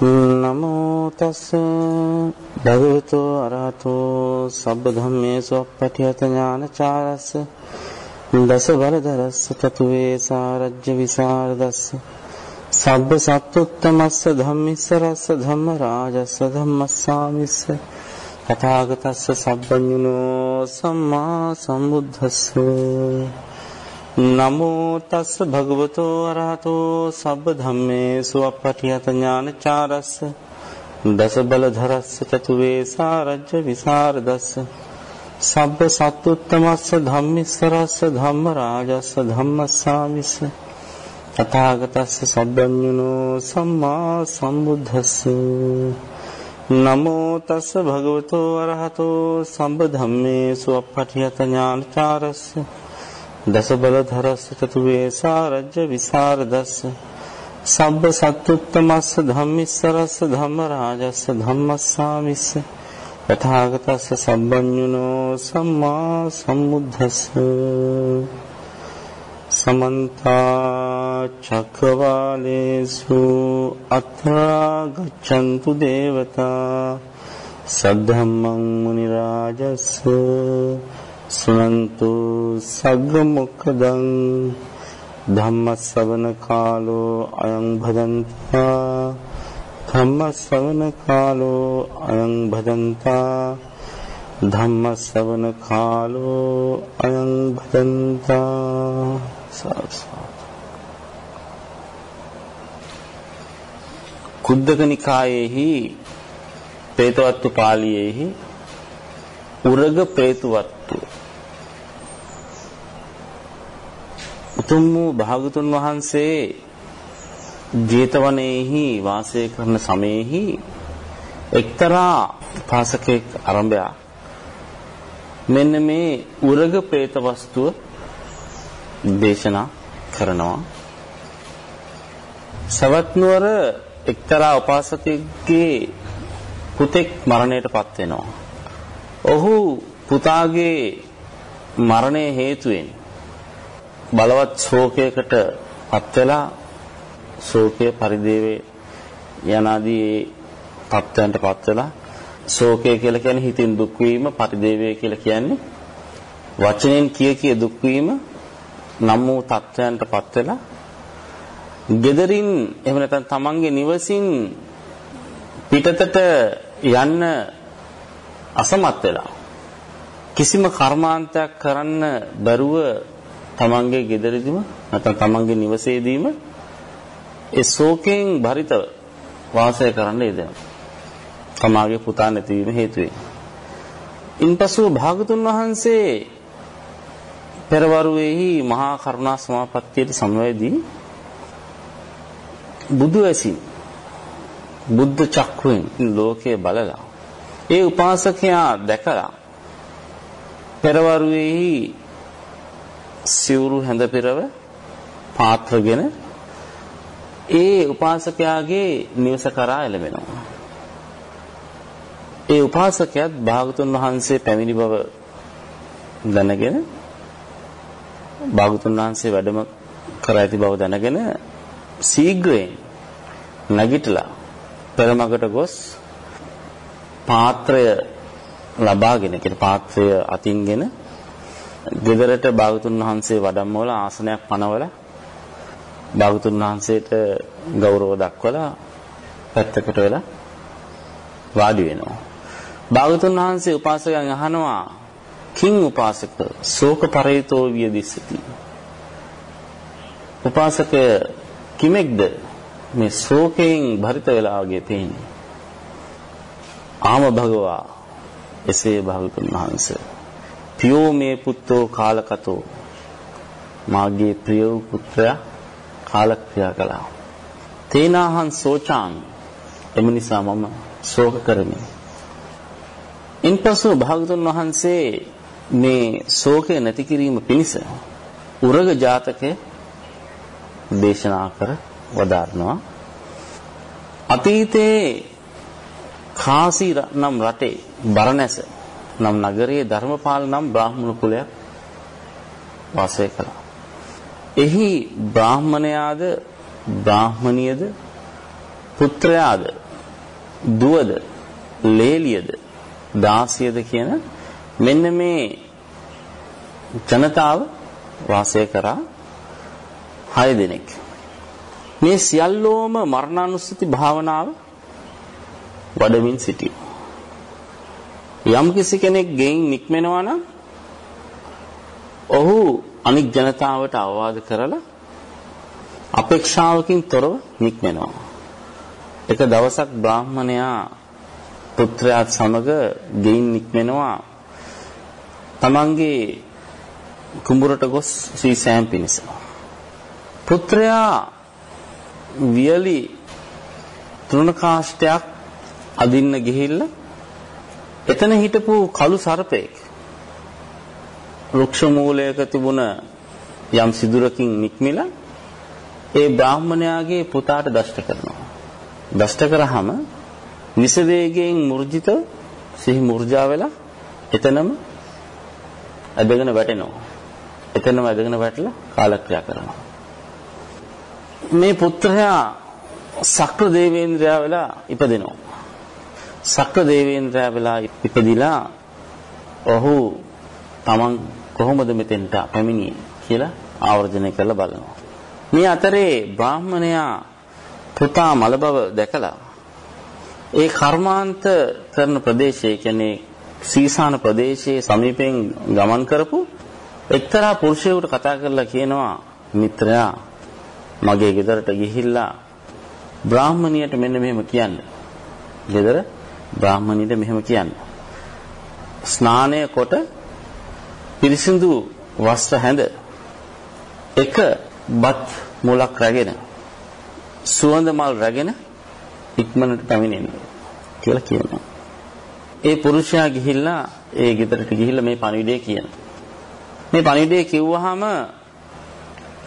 නමෝ තස් භගවතු අරහතෝ සබ්බ ධම්මේසු අප්පටිහත ඥානචාරස්ස දස බලදරස්ස තතු වේසාරජ්‍ය විසරදස්ස සබ්බ සත්තුත්තමස්ස ධම්මිස්ස රස්ස ධම්ම රාජස්ස ධම්මස්සාමිස්ස තථාගතස්ස සබ්බඤුනෝ සම්මා සම්බුද්දස්ස නමෝ තස්ස භගවතෝ අරහතෝ සබ්බ ධම්මේසු අප්පටිහත ඥානචාරස්ස දස බල ධරස්ස චතු වේසා රජ්‍ය විසරදස්ස සබ්බ සත්තුත්තමස්ස ධම්මිස්සරස්ස ධම්ම රාජස්ස ධම්මස්සාමිස්ස තථාගතස්ස සබ්බඤුනෝ සම්මා සම්බුද්දස්ස. නමෝ තස්ස භගවතෝ අරහතෝ සම්බ ධම්මේසු අප්පටිහත ඥානචාරස්ස දස බල ධරස්ස චතු වේසා රජ්‍ය විසරදස්ස සබ්බ සත්තුත්තමස්ස ධම්මිස්සරස්ස ධම්ම රාජස්ස ධම්මස්සාමිස්ස තථාගතස්ස සම්බඤ්ඤුනෝ සම්මා සම්බුද්දස්ස. සමන්ත චක්කවාලේසු අත්‍රා ගච්ඡන්තු දේවතා සද්ධම්මං මුනි රාජස්ස සුනන්තු සග්ග මොක්කදං ධම්මස්සවන කාලෝ අයං භදන්තා ධම්මස්සවන කාලෝ අයං භදන්තා ධම්මස්සවන කාලෝ අයං භදන්තා කුද්දක නිකායේහි ප්‍රේතවත්තු පාළියේහි උරග ප්‍රේතවත්තු උතුම් වූ භාගතුන් වහන්සේ ජේතවනයේහි වාසය කරන සමයේහි එක්තරා පාසකෙක් ආරම්භය මෙන්න මේ උරග പ്രേත වස්තුව දේශනා කරනවා සවැත් නුවර එක්තරා උපාසකෙක්ගේ පුතෙක් මරණයටපත් වෙනවා. ඔහු පුතාගේ මරණය හේතුවෙන් බලවත් ශෝකයකට පත් වෙලා ශෝකයේ පරිදේවේ යනාදී තත්ත්වයන්ට පත් වෙලා ශෝකය කියලා කියන්නේ හිතින් දුක් වීම පරිදේවය කියලා කියන්නේ වචනෙන් කිය කිය දුක් වීම නම් වූ තත්ත්වයන්ට පත් වෙලා gederin එහෙම නැත්නම් තමන්ගේ නිවසින් පිටතට යන්න අසමත් වෙලා කිසිම කර්මාන්තයක් කරන්න බැරුව තමන්ගේ ගෙදරදීම නැත්නම් තමන්ගේ නිවසේදීම ඒ ශෝකයෙන් භරිත වාසය කරන්න යෙදෙනවා. තමාගේ පුතා නැතිවීම හේතුවෙන්. ඉන්පසු භාගතුන් වහන්සේ පෙරවරුවේහි මහා කරුණා සමාපත්තියට සමවැදී බුදු ඇසින් බුද්ධ චක්‍රුවෙන් ලෝකය බලලා ඒ උපාසකයා දැකලා පෙරවරුවේහි සිවුරු හැඳ පෙරව පාත්‍රගෙන ඒ උපාසකයාගේ නිවස කරා එළඹෙනවා. ඒ උපාසකයාත් භාගතුන් වහන්සේ පැමිණි බව දැනගෙන භාගතුන් වහන්සේ වැඩම කර ඇති බව දැනගෙන ශීඝ්‍රයෙන් නැගිටලා පෙරමගට ගොස් පාත්‍රය ලබාගෙන කියන පාත්‍රය අතින්ගෙන ගෙදරට භාගතුන් වහන්සේ වඩම්මවල ආසනයක් පනවලා භාගතුන් වහන්සේට ගෞරව දක්වලා පැත්තකට වෙලා වාඩි වෙනවා. භාගතුන් වහන්සේ උපාසකයන් අහනවා කිං උපාසක ශෝක පරේතෝ විය දිස්සති. උපාසක කිමෙක්ද මේ ශෝකයෙන් භරිත වෙලා වගේ පේන්නේ. ආම භගවා එසේ භාගතුන් වහන්සේ පියෝ මේ පුත්තෝ කාලකතෝ මාගේ ප්‍රිය වූ පුත්‍රයා කාලක්‍රියා කළා. තේනාහං සෝචාන් එම නිසා මම ශෝක කරමි. ඉන්පසු භාගතුන් වහන්සේ මේ ශෝකය නැති කිරීම පිණිස උරග ජාතකය දේශනා කර වදාරනවා. අතීතයේ කාසී නම් රටේ බරණැස නම් නගරයේ ධර්මපාල නම් බ්‍රාහ්මණ කුලයක් වාසය කළා. එහි බ්‍රාහ්මණයාද බ්‍රාහ්මණියද පුත්‍රයාද දුවද ලේලියද දාසියද කියන මෙන්න මේ ජනතාව වාසය කරා 6 දෙනෙක්. මේ සියල්ලෝම මරණානුස්සති භාවනාව වඩමින් සිටියෝ. යම් කිසි කෙනෙක් ගෙයින් නික්මෙනවා නම් ඔහු අනික් ජනතාවට අවවාද කරලා අපේක්ෂාවකින් තොරව නික්මෙනවා. එක දවසක් බ්‍රාහ්මණයා පුත්‍රයාත් සමග ගෙයින් නික්මෙනවා තමන්ගේ කුඹුරට ගොස් සී සෑම් පිණිස. පුත්‍රයා වියලි තෘණ කාෂ්ඨයක් අදින්න ගිහිල්ලා එතන හිටපු කළු සර්පෙක් වෘක්ෂ මූලයක තිබුණ යම් සිදුරකින් නික්මිලා ඒ බ්‍රාහ්මණයාගේ පුතාට දෂ්ට කරනවා. දෂ්ට කරාම විස වේගයෙන් මුර්ජිත සිහි මුර්ජා වෙලා එතනම ඇදගෙන වැටෙනවා. එතනම ඇදගෙන වැටලා කාලක්‍රියා කරනවා. මේ පුත්‍රයා සක්‍ර දේවේන්ද්‍රයා වෙලා ඉපදෙනවා. සක්‍ර දේවේන්ද්‍රයා වෙලා ඉපදිලා ඔහු තමන් කොහොමද මෙතෙන්ට පැමිණියේ කියලා ආවර්ජනය කරලා බලනවා. මේ අතරේ බ්‍රාහ්මණයා පුතා මල බව දැකලා ඒ කර්මාන්ත කරන ප්‍රදේශයේ කියන්නේ සීසාන ප්‍රදේශයේ සමීපයෙන් ගමන් කරපු එක්තරා පුරුෂයෙකුට කතා කරලා කියනවා මිත්‍රයා මගේ ගෙදරට ගිහිල්ලා බ්‍රාහ්මණියට මෙන්න මෙහෙම කියන්න. ගෙදර බ්‍රාහ්මණියට මෙහෙම කියන්න. ස්නානය කොට පිරිසිදු වස්ත්‍ර හැඳ එක බත් මුලක් රැගෙන සුවඳ මල් රැගෙන ඉක්මනට පැමිණෙන්න කියලා කියනවා. ඒ පුරුෂයා ගිහිල්ලා ඒ ගෙදරට ගිහිල්ලා මේ පණිවිඩය කියනවා. මේ පණිවිඩය කිව්වහම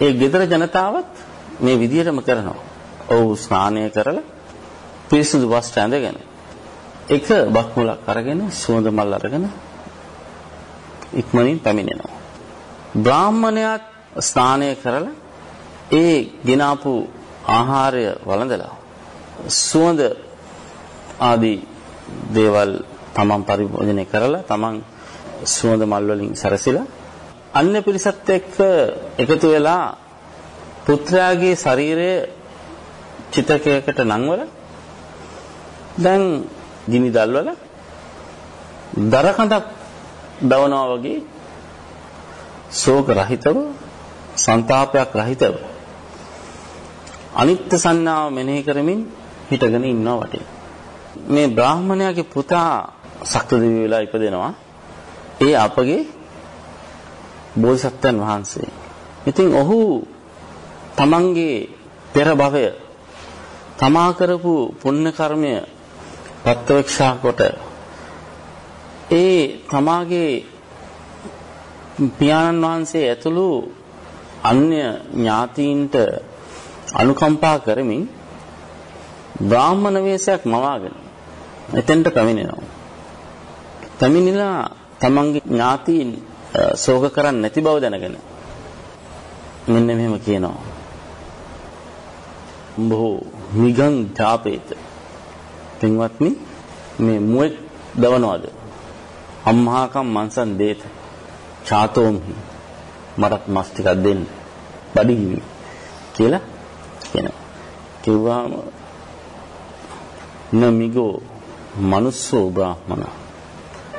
ඒ ගෙදර ජනතාවත් මේ විදියටම කරනවා. ඔව් ස්නානය කරලා පිරිසිදු වස්ත්‍ර ඇඳගෙන එක බත් මුලක් අරගෙන සුවඳ මල් අරගෙන ඉක්මනින් පැමිණෙනවා. බ්‍රාහ්මණයාත් ස්නානය කරලා ඒ ගෙනාපු ආහාරය වළඳලා සුවඳ ආදී දේවල් තමන් පරිභෝජනය කරලා තමන් සුවඳ මල් වලින් සැරසිලා අන්‍ය පිරිසත් එක්ක එකතු වෙලා පුත්‍රයාගේ ශරීරය චිතකයකට නංවල දැන් ගිනි දැල්වල දරකඳක් දවනවා වගේ ශෝක රහිතව ਸੰతాපයක් රහිතව අනිත්‍ය සංඥාව මෙනෙහි කරමින් හිටගෙන ඉන්නවා වටේ. මේ බ්‍රාහ්මණයාගේ පුතා සක්‍රදිවි වෙලා ඉපදෙනවා. ඒ අපගේ බෝසත්යන් වහන්සේ. ඉතින් ඔහු තමන්ගේ පෙර භවය තමා කරපු පුණ්‍ය කර්මය ප්‍රත්‍යක්ෂා කොට ඒ තමාගේ පියාණන් වහන්සේ ඇතුළු අන්‍ය ඥාතීන්ට අනුකම්පා කරමින් බ්‍රාහ්මණ වේශයක් මවාගෙන එතෙන්ට පැමිණෙනවා. පැමිණිලා තමන්ගේ ඥාතීන් ශෝක කරන්නේ නැති බව දැනගෙන මෙන්න මෙහෙම කියනවා. බොහෝ නිගං ජාපේත. පින්වත්නි මේ මුවෙක් දවනවද? අම්මහාකම් මන්සන් දේත. චාතෝම්හි මටත් මස් ටිකක් දෙන්න. බඩගිනි කියලා කියනවා. කිව්වාම නමිගෝ මනුස්සෝ බ්‍රාහ්මණ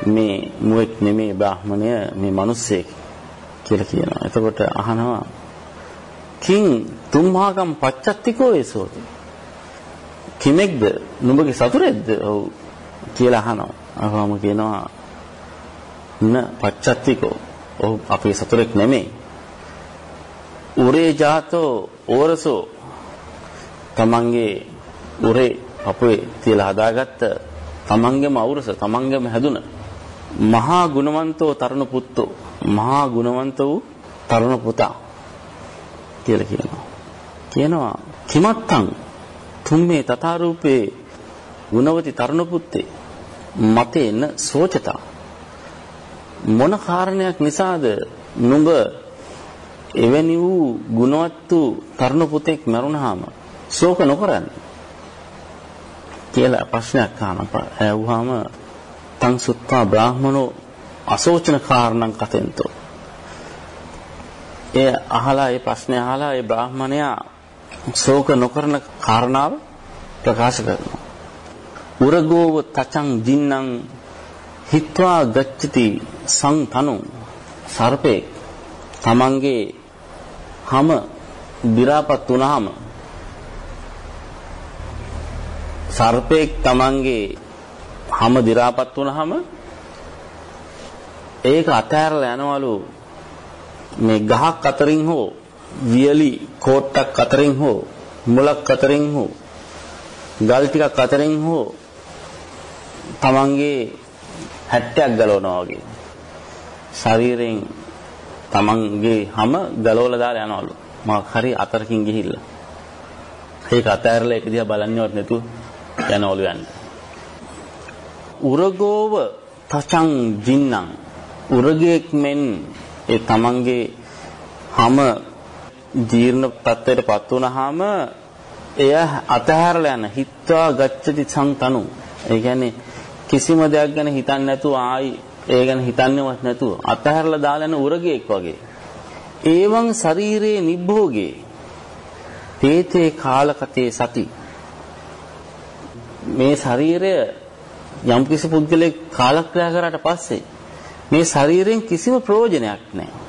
මේ මුවෙක් නෙමේ බ්‍රාහ්මණය මේ මිනිස්සෙක් කියලා කියනවා. එතකොට අහනවා කිං තුම්හාගම් පච්චත්තිකෝ ඒසෝති. කිමෙක්ද? නුඹගේ සතුරෙක්ද? ඔව් කියලා අහනවා. අහවම කියනවා න පච්චත්තිකෝ. ඔව් අපේ සතුරෙක් නෙමෙයි. උරේ ජාතෝ ඕරසෝ තමන්ගේ උරේ අපේ තියලා හදාගත්ත තමන්ගේම අවුරස තමන්ගේම හැදුන මහා ගුණවන්තෝ තරුණ පුත්තෝ මහා ගුණවන්ත වූ තරුණ පුතා කියලා කියනවා කියනවා කිමත්තං තුම්මේ තථාරූපේ ගුණවති තරුණ පුත්තේ මතේන සෝචතා මොන කාරණයක් නිසාද නුඹ එවැනි වූ ගුණවත් වූ තරුණ පුතෙක් මරුණාම ශෝක නොකරන්නේ කියලා ප්‍රශ්නයක් අහනවා. ඇහුවාම තං සුත්තා බ්‍රාහමනෝ අසෝචන කාරණං කතෙන්තෝ. ඒ අහලා ඒ ප්‍රශ්නේ අහලා ඒ බ්‍රාහමණයා ශෝක නොකරන කාරණාව ප්‍රකාශ කරනවා. උරගෝව තචං ජින්නම් හිත්වා ගච්ඡති සංතනු සර්පේ තමන්ගේ හැම විරාපත් වුණාම සර්පෙක් තමන්ගේ හැම දිරාපත් වුණාම ඒක අතහැරලා යනවලු මේ ගහක් අතරින් හෝ වියලි කෝට්ටක් අතරින් හෝ මුලක් අතරින් හෝ ගල් ටිකක් අතරින් හෝ තමන්ගේ හැට්ටයක් ගලවනවා වගේ. ශරීරයෙන් තමන්ගේ හැම ගලවලා දාලා යනවලු. මොකක් හරි අතරකින් ගිහිල්ලා. ඒක අතහැරලා ඒක දිහා බලන්නවත් නැතුව යනවලු යන්නේ. උරගෝව තචං ජින්නම්. උරගයක් මෙන් ඒ තමන්ගේ හැම ජීර්ණ තත්ත්වයටපත් වුනහම එය අතහැරලා යන හිත්වා ගච්ඡති සංතනු ඒ කියන්නේ කිසිම දෙයක් ගැන හිතන්නේ නැතුව ආයි ඒ ගැන හිතන්නේවත් නැතුව අතහැරලා දාලා යන උරගයෙක් වගේ. ඒවං ශරීරේ නිබ්භෝගේ තේතේ කාලකතේ සති. මේ ශරීරය යම්කිසි පුද්ගලෙක් කාලක්‍රියා කරාට පස්සේ මේ ශරීරයෙන් කිසිම ප්‍රයෝජනයක් නැහැ.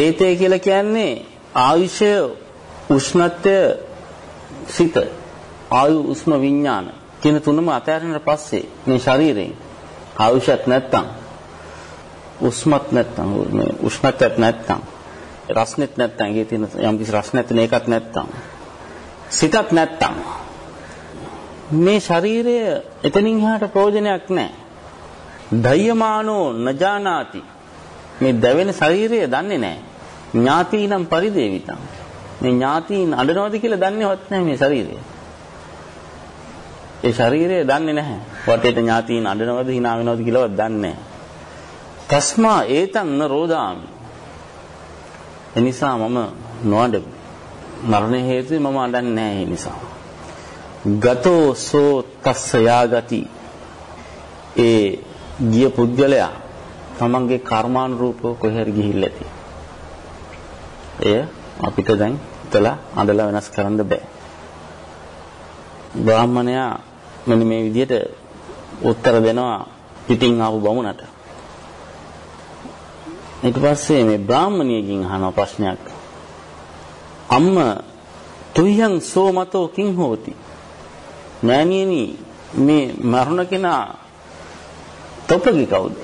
තේතේ කියලා කියන්නේ ආයුෂය උෂ්ණත්වය සිත ආයු උස්ම විඥාන කියන තුනම අතහැරෙනාට පස්සේ මේ ශරීරයෙන් ආයුෂත් නැත්තම් උස්මත් නැත්තම් මේ උෂ්ණත්වයක් නැත්තම් රස්නෙත් නැත්තම් ඒකේ තියෙන යම් කිසි රස්නයක් තියෙන එකක් නැත්තම් සිතක් නැත්තම් මේ ශරීරය එතනින් එහාට ප්‍රයෝජනයක් නැහැ. දයමානෝ නජානාති මේ දැවෙන ශරීරය දන්නේ නැහැ. ඥාතිනම් පරිදේවිතං. මේ ඥාතීන් අඬනවද කියලා දන්නේවත් නැහැ මේ ශරීරය. ඒ ශරීරය දන්නේ නැහැ. වටේට ඥාතීන් අඬනවද hina වෙනවද කියලාවත් දන්නේ නැහැ. තස්මා ඒතං න රෝදාමි. එනිසා මම නොඅඬමි. මරණ හේතුවේ මම අඬන්නේ නැහැ ඒ නිසා. ගතෝ සෝ තස්ස යාගති. ඒ ගිය පුද්ගලයා තමන්ගේ කර්මානුරූපව කොහෙරි ගිහිල්ලා ඇති. එය අපිට දැන් හිතලා අඳලා වෙනස් කරන්න බෑ. බ්‍රාහ්මණයා මෙන්න මේ විදිහට උත්තර දෙනවා පිටින් ආපු බමුණට. ඊට පස්සේ මේ බ්‍රාහ්මණියකින් අහන ප්‍රශ්නයක්. අම්ම තුයං සෝමතෝ කිං හෝති? මෑණියනි මේ මරණ කෙනා තොපගි කවුද?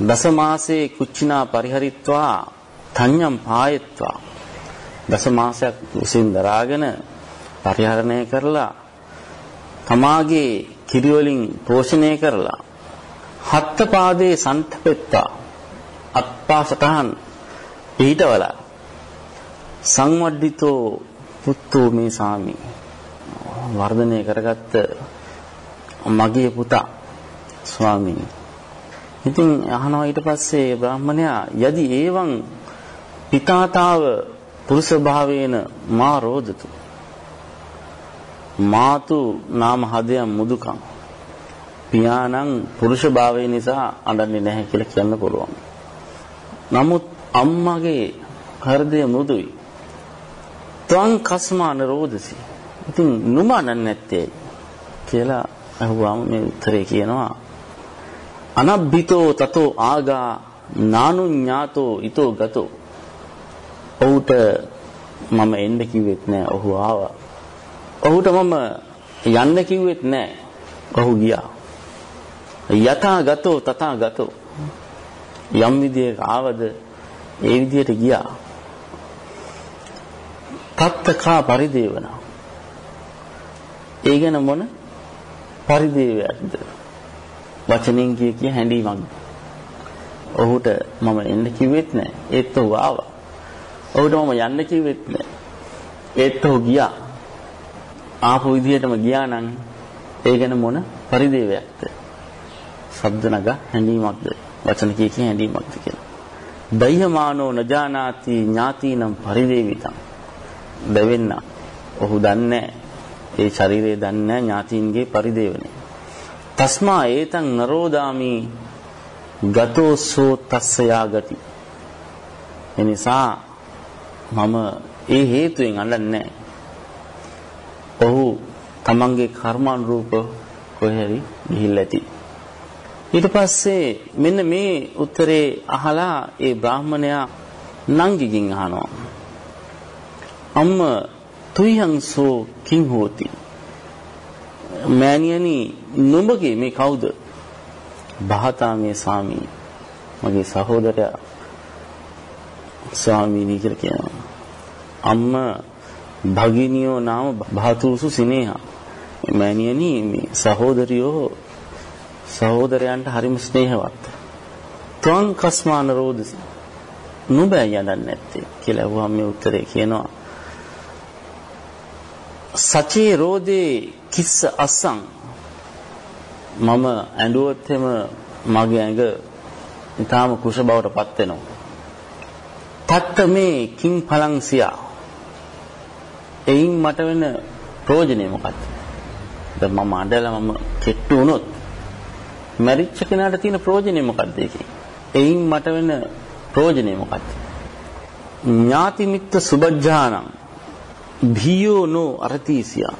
දසමාසේ කුච්චිනා පරිහරිත්වා තඤ්ඤම් පායත්වා දසමාසයක් උසින් දරාගෙන පරිහරණය කරලා තමාගේ කිරි වලින් පෝෂණය කරලා හත්ත පාදේ සන්තපෙත්තා අත්පා සතහන් පිහිටවලා සංවඩ්ඩිතෝ පුත්තෝ මේ සාමි. වර්ධනය කරගත්ත මගේ පුතා ස්වාමීනි. ඉතින් අහනවා ඊට පස්සේ බ්‍රාහ්මණයා යදි ඒවං පිතාතාව පුරුෂ භාවේන මා රෝදතු මාතු නාම හදයන් මුදුකම් පියාණන් පුරුෂ භාවය නිසා අඬන්නේ නැහැ කියලා කියන්න පුළුවන්. නමුත් අම්මගේ හෘදය මෘදුයි. ත්වං කස්මාන රෝදසි. ඉතින් නුමානන් නැත්තේ කියලා අහුවාම මේ උත්තරේ කියනවා අනබ්බිතෝ තතෝ ආගා නානු ඥාතෝ ඊතෝ ගතෝ ඔහුට මම එන්න කිව්වෙත් නෑ. ඔහු ආවා. ඔහුට මම යන්න කිව්වෙත් නෑ. ඔහු ගියා. යථා ගතෝ තථා ගතෝ යම් විදියක ආවද ඒ විදියට ගියා. තත්තකා පරිදේවන. ඒ ගැන මොන පරිදේවයක්ද? වචනෙන් කිය කිය හැඬීමක් ඔහුට මම එන්න කිව්වෙත් නෑ. ඒත් ඔහු ආවා. ඔහුට මම යන්න කිව්වෙත් නෑ ඒත් ඔහු ගියා ආපු විදිහටම ගියා නම් ඒ ගැන මොන පරිදේවයක්ද ශබ්ද නග හැඬීමක්ද වචන කිය කිය හැඬීමක්ද කියලා. දයමානෝ නජානාති ඥාතිනම් පරිදේවිතං. දෙවෙන්න ඔහු දන්නේ ඒ ශරීරය දන්නේ ඥාතීන්ගේ පරිදේවනය. තස්මා ඒතං නරෝදාමි ගතෝ සෝ තස්සයා ගති. එනිසා මම ඒ හේතුවෙන් අඬන්නේ ඔහු තමන්ගේ කර්මානුරූප කොහේරි ගිහිල්ලා ඇති. ඊට පස්සේ මෙන්න මේ උත්තරේ අහලා ඒ බ්‍රාහමණයා නංගිගෙන් අහනවා. අම්ම තුයංසෝ කිං හෝති. මෑණියනි නුඹගේ මේ කවුද? බහතාමේ ස්වාමී. මගේ සහෝදරයා ස්වාමීනි කියලා කියනවා. අම්ම භගිනියෝ නාම භාතුසු සිනේහා. මෑණියනි මේ සහෝදරියෝ සහෝදරයන්ට හරිම ස්නේහවත්. ත්වං කස්මාන රෝදසි. නුඹ යන්නේ නැත්තේ කියලා වහම මේ උත්තරේ කියනවා. සචේ රෝදේ කිස්ස අස්සං මම ඇඬුවොත් එම මගේ ඇඟ ඊටාම කුෂ බවට පත් වෙනවා. තත්ත මේ කිං පලංසියා එයින් මට වෙන ප්‍රයෝජනය මොකක්ද? දැන් මම අඬලා මම කෙට්ටු වුණොත් මැරිච්ච කෙනාට තියෙන ප්‍රයෝජනය මොකක්ද ඒකේ? එයින් මට වෙන ප්‍රයෝජනය මොකක්ද? ඥාති මිත්‍ර සුබජ්ජානම් භීයෝ නෝ අරතීසියා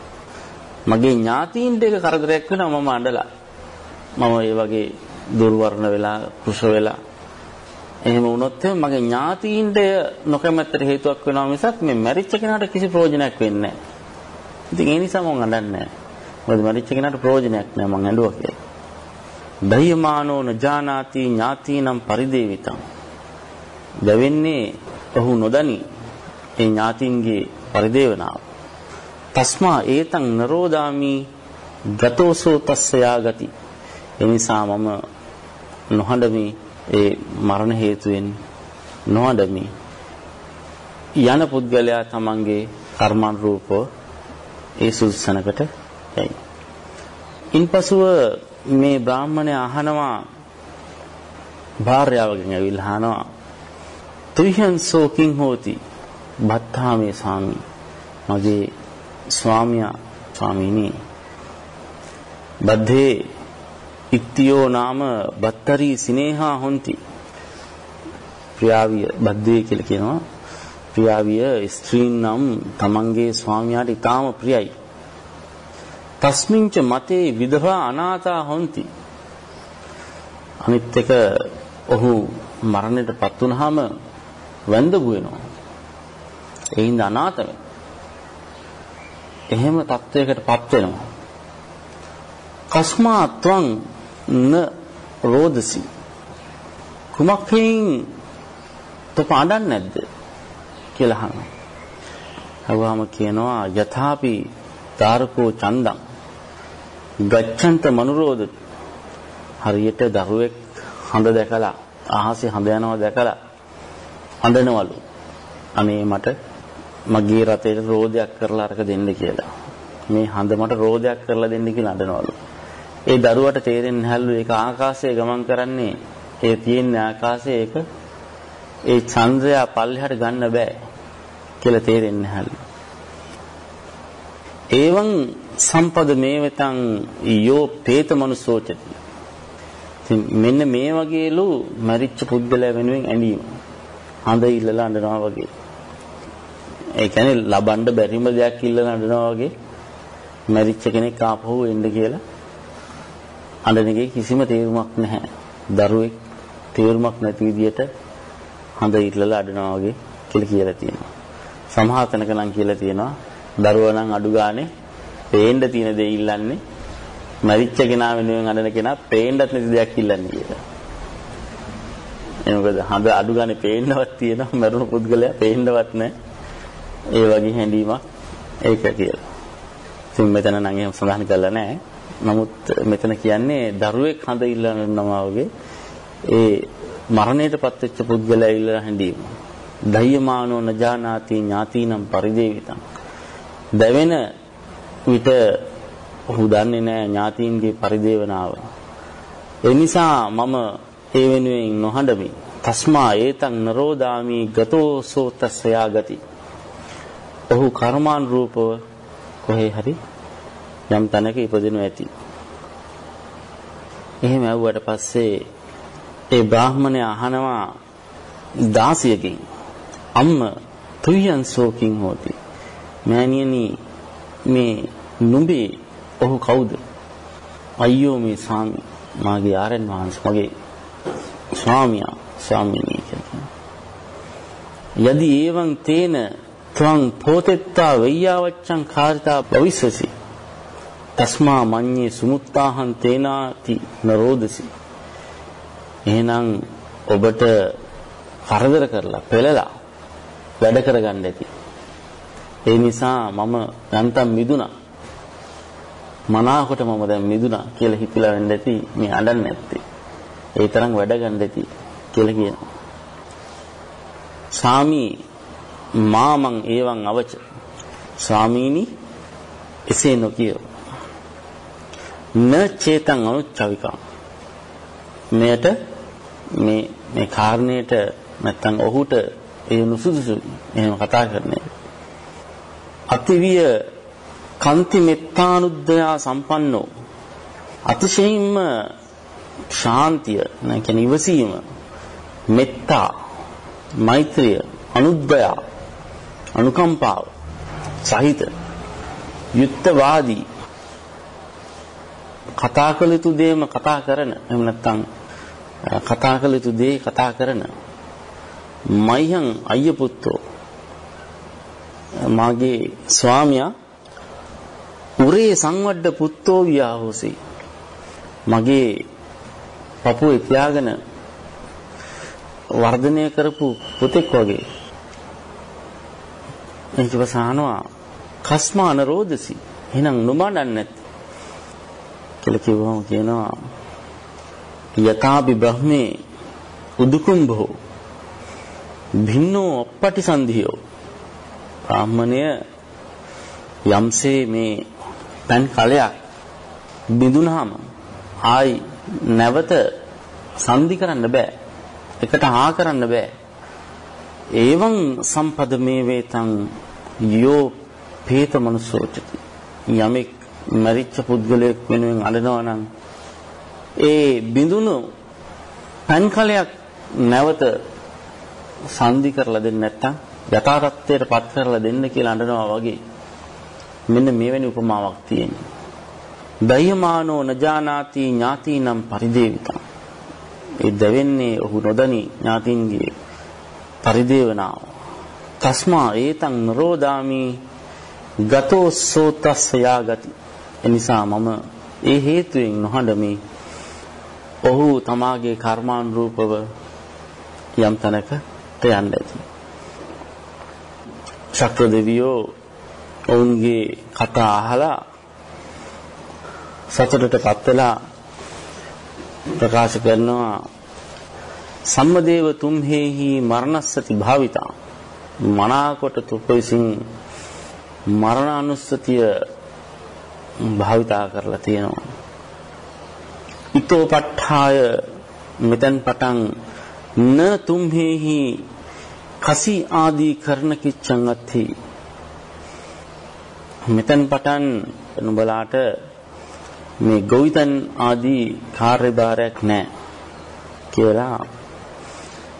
මගේ ඥාතීන්ට එක කරදරයක් වෙනවා මම අඬලා මම ඒ වගේ දුර්වර්ණ වෙලා කුෂ වෙලා එහෙම වුණොත් මගේ ඥාතීන්ට නොකමැත්තට හේතුවක් වෙනවා මිසක් මේ මැරිච්ච කෙනාට කිසි ප්‍රයෝජනයක් වෙන්නේ නැහැ. ඉතින් ඒ නිසා මම අඬන්නේ නැහැ. මොකද මැරිච්ච කෙනාට ප්‍රයෝජනයක් නැහැ මං ඇඬුවා කියලා. දයමානෝ නජානාති ඥාතීනම් පරිදේවිතං. දැවෙන්නේ ඔහු නොදනි ඒ ඥාතින්ගේ පරිදේවනාව. තස්මා ඒතං නරෝදාමි ගතෝසෝ තස්සයා ගති. එනිසා මම නොහඬමි ඒ මරණ හේතුවෙන් නොහඬමි. යන පුද්ගලයා තමන්ගේ කර්මානුරූපව ඒ සුසනකට යයි. ඉන්පසුව මේ බ්‍රාහ්මණය අහනවා භාර්යාවගෙන් ඇවිල්ලා අහනවා තුහියන් සෝකින් හෝති බත්තාමේ ස්වාමී මගේ ස්වාමියා ස්වාමීනි බද්ධේ ඉත්තියෝ නාම බත්තරී සිනේහා හොಂತಿ. ප්‍රියාවිය බද්ධේ කියලා කියනවා. ප්‍රියාවිය ස්ත්‍රීන් නම් තමන්ගේ ස්වාමියාට ඊටාම ප්‍රියයි. තස්මින්ච මතේ විදවා අනාථා හොಂತಿ. අනිත් එක ඔහු මරණයටපත් වුනහම වැඳගු වෙනවා ඒ හින්දා අනාථ වෙනවා. එහෙම තත්වයකටපත් වෙනවා. කස්මා ත්වං න රෝදසි. කුමක් හේයින් තොප අඬන්නේ නැද්ද? කියලා අහනවා. අහුවාම කියනවා යථාපි තාරකෝ චන්දං. ගච්ඡන්ත මනුරෝධ හරියට දරුවෙක් හඳ දැකලා අහසේ හඳ යනවා දැකලා අඬනවලු. අනේ මට මගේ රතේට රෝදයක් කරලා අරක දෙන්න කියලා. මේ හඳ මට රෝදයක් කරලා දෙන්න කියලා අඬනවලු. ඒ දරුවට තේරෙන්නේ නැහැලු ඒක ආකාශයේ ගමන් කරන්නේ ඒ තියෙන ආකාශයේ ඒක ඒ චන්ද්‍රයා පල්ලෙහාට ගන්න බෑ කියලා තේරෙන්නේ නැහැලු. එවං සම්පද මේ වෙතං යෝ പ്രേත මනුසෝචති. ඉතින් මෙන්න මේ වගේලු මරිච්ච පුද්ගලයා වෙනුවෙන් ඇඳීම. හඳ ඉල්ලලා අඬනවා වගේ. ඒ කියන්නේ ලබන්න බැරිම දෙයක් ඉල්ලලා අඬනවා වගේ මරිච්ච කෙනෙක් ආපහු එන්න කියලා අඬන එකේ කිසිම තේරුමක් නැහැ. දරුවෙක් තේරුමක් නැති විදියට හඳ ඉట్లලා අඬනවා වගේ කියලා කියලා තියෙනවා. සමහර තැනක නම් කියලා තියෙනවා දරුවා නම් අඩු ගානේ පේන්න තියෙන දේ ඉල්ලන්නේ මරිච්ච කෙනා වෙනුවෙන් අඬන කෙනා පේන්නත් නැති දෙයක් ඉල්ලන්නේ කියලා. එනකද හඳ අඩු ගානේ පේන්නවත් තියෙනවා මරුණු පුද්ගලයා පේන්නවත් නැහැ. ඒ වගේ හැඟීමක් ඒක කියලා. ඉතින් මෙතන නම් එහෙම සඳහන් කරලා නැහැ. නමුත් මෙතන කියන්නේ දරුවෙක් හඳ ඉල්ලනවා වගේ ඒ මරණයටපත් වෙච්ච පුද්ගලයා ඉල්ලලා හැඬීම. දයමානෝ නජානාති ඥාතිනම් පරිදේවිතං. දැවෙන විට ඔහු දන්නේ නැහැ ඥාතීන්ගේ පරිදේවනාව. ඒ නිසා මම ඒ වෙනුවෙන් නොහඬමි. තස්මා ඒතං නරෝදාමි ගතෝ සෝතස්සයා ගති. ඔහු කර්මානුරූපව කොහේ හරි යම් තැනක ඉපදිනු ඇති. එහෙම ඇව්වට පස්සේ ඒ බ්‍රාහ්මණය අහනවා දාසියකින් අම්ම තුයන් සෝකින් හොති. මෑණියනි මේ නුඹේ ඔහු කවුද? අයියෝ මේ ස්වාමි මාගේ ආරයන් වහන්සේ මගේ ස්වාමියා ස්වාමිනී කියලා. යදි එවං තේන ත්වං පෝතෙත්තා වෙය්‍යාවච්ඡං කාරිතා භවිස්සසි තස්මා මඤ්ඤේ සුමුත්තාහං තේනාති නරෝදසි එහෙනම් ඔබට කරදර කරලා පෙළලා වැඩ කරගන්න ඇති ඒ නිසා මම යන්තම් මිදුණා. මනාකොට මම දැන් මිදුණා කියලා හිතලා වෙන්න ඇති මේ අඬන්නේ නැත්තේ. ඒ තරම් වැඩ ගන්න ඇති කියලා කියනවා. සාමී මාමං ඒවං අවච. ස්වාමීනි එසේ නොකිය න චේතං අනුච්චවිකං. මෙයට මේ මේ කාරණේට නැත්තම් ඔහුට ඒ නුසුදුසු එහෙම කතා කරන්නේ. අතිවිය කන්ති මෙත්තානුද්දයා සම්පන්නෝ. අතිශයින්ම ශාන්තිය නැ ඉවසීම. මෙත්තා මෛත්‍රිය අනුද්දය අනුකම්පාව සහිත යුක්තවාදී කතා කළ යුතු දේම කතා කරන. එහෙම නැත්නම් කතා කළ යුතු දේ කතා කරන. මයිහන් අයිය පුත්තෝ මාගේ ස්වාමියා උරේ සංවඩ පුත්තෝ වියාහෝසි. මගේ පපුවේ තියාගෙන වර්ධනය කරපු පුතෙක් වගේ. ඊට පස්සේ අහනවා කස්මාන රෝදසි? එහෙනම් නොමඩන්නේ නැත් කියලා කිව්වම කියනවා යතාපි බ්‍රහ්මේ උදුකුම්භෝ භින්නෝ අපටිසන්ධියෝ බ්‍රාහ්මණය යම්සේ මේ පන් කලයක් බිඳුනහම ආයි නැවත සංදි කරන්න බෑ. එකට ආ කරන්න බෑ. ඒවං සම්පද මේ වේතං යෝ පේත මනුසෝචති යමෙක් මරිච්ච පුද්ගලයෙක් වෙනුවෙන් අඬනවා නම් ඒ බිඳුණු පන් කලයක් නැවත සංදි කරලා දෙන්නේ නැත්තම් යථා තත්ත්වයට පත් කරලා දෙන්න කියලා අඬනවා වගේ මෙන්න මෙවැනි උපමාවක් තියෙනවා. දයමානෝ නජානාති ඥාතිනම් පරිදේවිතං. ඒ දෙවෙන්නේ ඔහු නොදනි ඥාතින්ගේ පරිදේවනාව. තස්මා ඒතං නරෝදාමි ගතෝ සෝතස්ස යාගති. එනිසා මම ඒ හේතුවෙන් නොහඬමි. ඔහු තමාගේ කර්මානුරූපව යම් තැනක යන්න ඇති. ශක්‍ර දෙවියෝ ඔවුන්ගේ කතා අහලා සතුටටපත් වෙලා ප්‍රකාශ කරනවා සම්මදේව තුම්හෙහි මරණස්සති භාවිතා මනාකොට තුප විසින් මරණානුස්සතිය භාවිතා කරලා තියෙනවා. ඊතෝ ප ဋ ාය මෙතෙන් පටන් න තුම්හෙහි කසි ආදී කරන කිච්ඡං අත්ථි. මෙතෙන් පටන් නුඹලාට මේ ගොවිතන් ආදී කාර්යභාරයක් නැහැ කියලා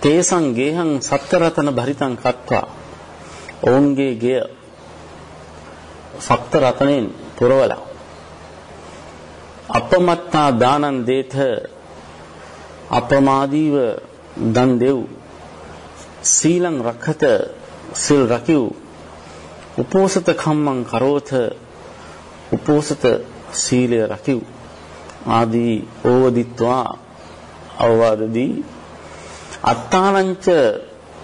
තේසං ගේහං සත්තරතන භරිතං කත්වා ඔවුන්ගේ ගෙය සත්ත රතනෙන් පුරවලා අපමත්තා දානං දේත අපමාදීව දන් දෙව්. සීලං රක්ඛත සිල් රකිව්. උපෝසත කම්මං කරෝත උපෝසත සීලය රකිව්. ආදී ඕවදිත්වා අවවාදදී අත්තානංච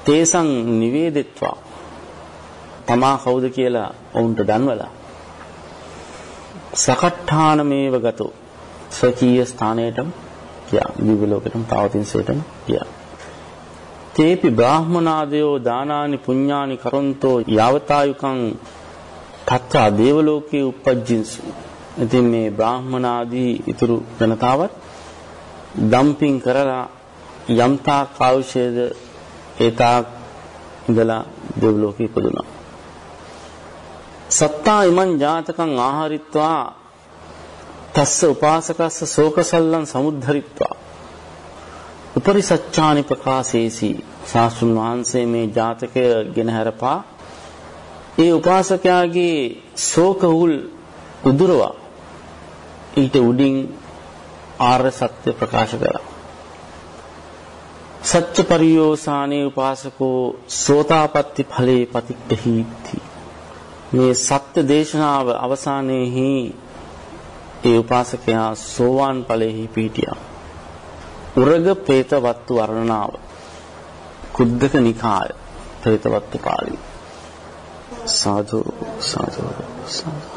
තේසං නිවේදෙත්වා. තමා කවුද කියලා ඔවුන්ට දන්වලා සකට්ඨානමේව ගතෝ. ස්වකීය ස්ථානයටම ගියා. දිව්‍ය ලෝකෙටම පවතිනසේටම ගියා. තේපි බ්‍රාහ්මනාදයෝ දානානි පුඤ්ඤානි කරොන්තෝ යාවතායුකං තත්තා දේවලෝකේ උපජ්ජින්සු. ඉතින් මේ බ්‍රාහ්මනාදී ඉතුරු ජනතාවත් ඩම්පින් කරලා යම්තා කාවුෂේද ඒතා ඉඳලා දෙව්ලෝකෙ ඉපදුනා සත්තා ඉමං ජාතකං ආහාරිත්වා තස්ස උපාසකස්ස ශෝකසල්ලං සමුද්ධරිත්වා. උපරි සත්‍යානි ප්‍රකාශේසි. ශාස්ත්‍රුන් වහන්සේ මේ ජාතකය ගෙන හැරපා. ඒ උපාසකයාගේ ශෝක උල් උදුරවා. ඊට උඩින් ආර්ය සත්‍ය ප්‍රකාශ කළා. සත්‍ය පරියෝසානේ උපාසකෝ සෝතාපට්ටි ඵලේ පතික්ඛීති මේ සත්‍ය දේශනාව අවසානයේහි ඒ උපාසකයා සෝවාන් ඵලෙහි පිහිටියා. උරග പ്രേතවත්තු වර්ණනාව. කුද්දක නිකාය പ്രേතවත්තු පාළි. සාදු සාදු සාදු